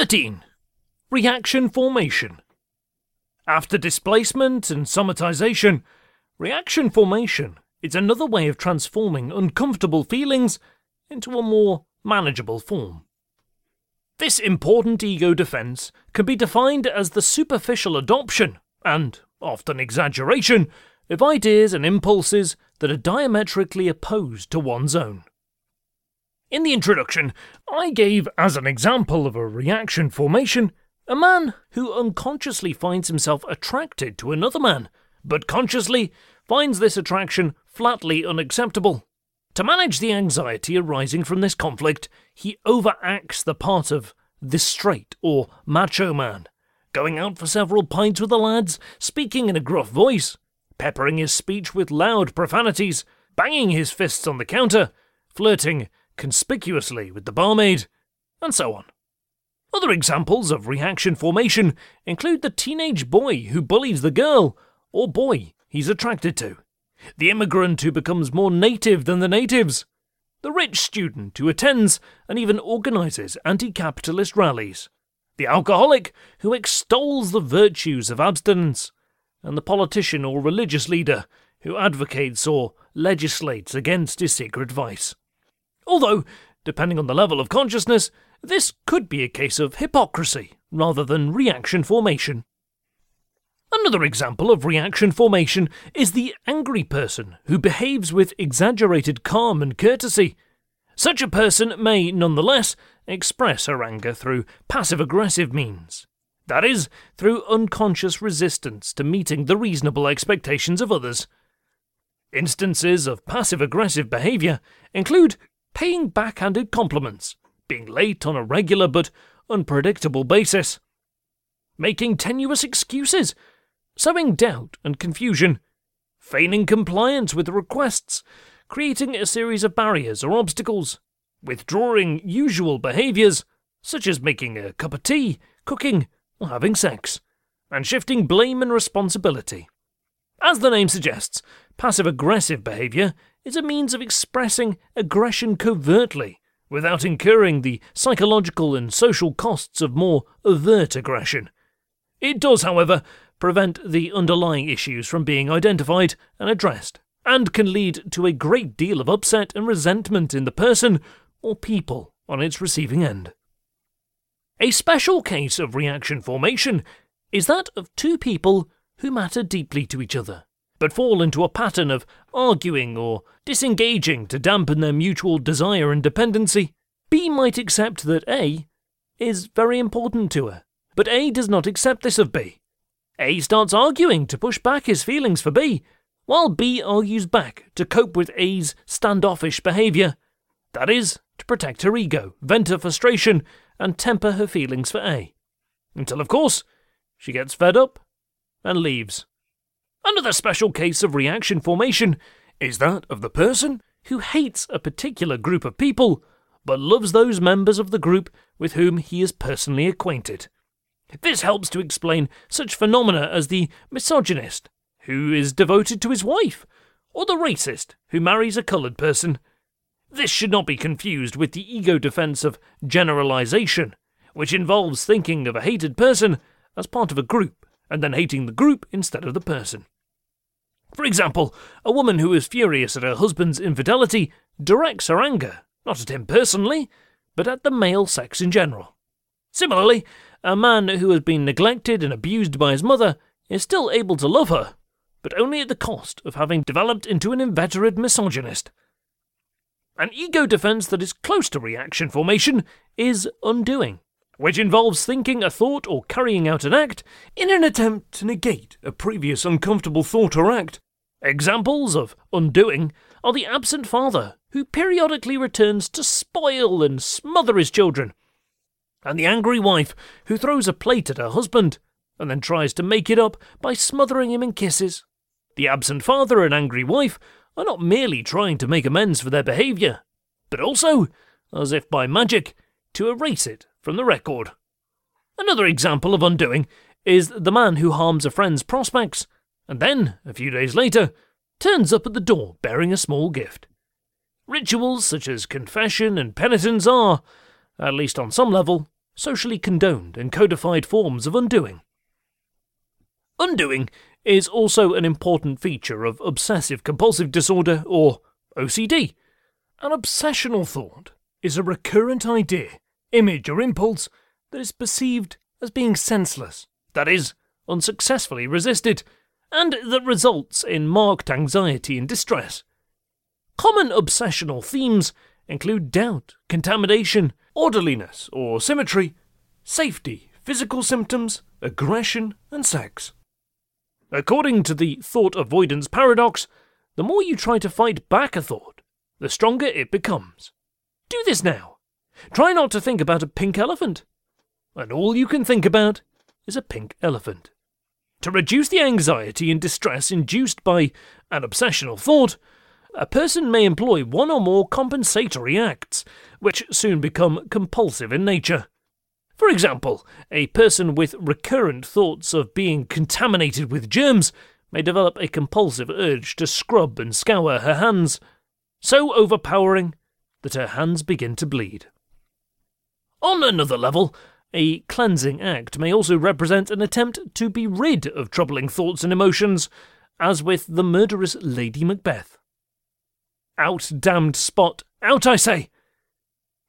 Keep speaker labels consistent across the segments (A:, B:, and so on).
A: 13. Reaction formation. After displacement and somatization, reaction formation is another way of transforming uncomfortable feelings into a more manageable form. This important ego defense can be defined as the superficial adoption, and often exaggeration, of ideas and impulses that are diametrically opposed to one's own. In the introduction, I gave as an example of a reaction formation a man who unconsciously finds himself attracted to another man, but consciously finds this attraction flatly unacceptable. To manage the anxiety arising from this conflict, he overacts the part of the straight or macho man, going out for several pints with the lads, speaking in a gruff voice, peppering his speech with loud profanities, banging his fists on the counter, flirting conspicuously with the barmaid, and so on. Other examples of reaction formation include the teenage boy who bullies the girl or boy he's attracted to, the immigrant who becomes more native than the natives, the rich student who attends and even organizes anti capitalist rallies, the alcoholic who extols the virtues of abstinence, and the politician or religious leader who advocates or legislates against his secret vice. Although, depending on the level of consciousness, this could be a case of hypocrisy rather than reaction formation. Another example of reaction formation is the angry person who behaves with exaggerated calm and courtesy. Such a person may, nonetheless, express her anger through passive aggressive means. That is, through unconscious resistance to meeting the reasonable expectations of others. Instances of passive aggressive behaviour include paying backhanded compliments, being late on a regular but unpredictable basis, making tenuous excuses, sowing doubt and confusion, feigning compliance with requests, creating a series of barriers or obstacles, withdrawing usual behaviours, such as making a cup of tea, cooking, or having sex, and shifting blame and responsibility. As the name suggests, passive aggressive behaviour is a means of expressing aggression covertly without incurring the psychological and social costs of more overt aggression. It does, however, prevent the underlying issues from being identified and addressed, and can lead to a great deal of upset and resentment in the person or people on its receiving end. A special case of reaction formation is that of two people who matter deeply to each other but fall into a pattern of arguing or disengaging to dampen their mutual desire and dependency. B might accept that A is very important to her, but A does not accept this of B. A starts arguing to push back his feelings for B, while B argues back to cope with A's standoffish behaviour. That is, to protect her ego, vent her frustration, and temper her feelings for A. Until, of course, she gets fed up and leaves. Another special case of reaction formation is that of the person who hates a particular group of people but loves those members of the group with whom he is personally acquainted. This helps to explain such phenomena as the misogynist, who is devoted to his wife, or the racist, who marries a coloured person. This should not be confused with the ego defense of generalization, which involves thinking of a hated person as part of a group and then hating the group instead of the person. For example, a woman who is furious at her husband's infidelity directs her anger, not at him personally, but at the male sex in general. Similarly, a man who has been neglected and abused by his mother is still able to love her, but only at the cost of having developed into an inveterate misogynist. An ego defense that is close to reaction formation is undoing which involves thinking a thought or carrying out an act in an attempt to negate a previous uncomfortable thought or act. Examples of undoing are the absent father, who periodically returns to spoil and smother his children, and the angry wife, who throws a plate at her husband and then tries to make it up by smothering him in kisses. The absent father and angry wife are not merely trying to make amends for their behaviour, but also, as if by magic, to erase it from the record. Another example of undoing is the man who harms a friend's prospects and then, a few days later, turns up at the door bearing a small gift. Rituals such as confession and penitence are, at least on some level, socially condoned and codified forms of undoing. Undoing is also an important feature of obsessive compulsive disorder, or OCD. An obsessional thought is a recurrent idea, image, or impulse that is perceived as being senseless, that is, unsuccessfully resisted, and that results in marked anxiety and distress. Common obsessional themes include doubt, contamination, orderliness or symmetry, safety, physical symptoms, aggression, and sex. According to the thought avoidance paradox, the more you try to fight back a thought, the stronger it becomes. Do this now. Try not to think about a pink elephant. And all you can think about is a pink elephant. To reduce the anxiety and distress induced by an obsessional thought, a person may employ one or more compensatory acts, which soon become compulsive in nature. For example, a person with recurrent thoughts of being contaminated with germs may develop a compulsive urge to scrub and scour her hands, so overpowering that her hands begin to bleed. On another level, a cleansing act may also represent an attempt to be rid of troubling thoughts and emotions, as with the murderous Lady Macbeth. Out, damned spot! Out, I say!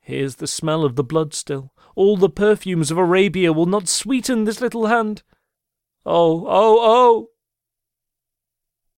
A: Here's the smell of the blood still. All the perfumes of Arabia will not sweeten this little hand. Oh, oh, oh!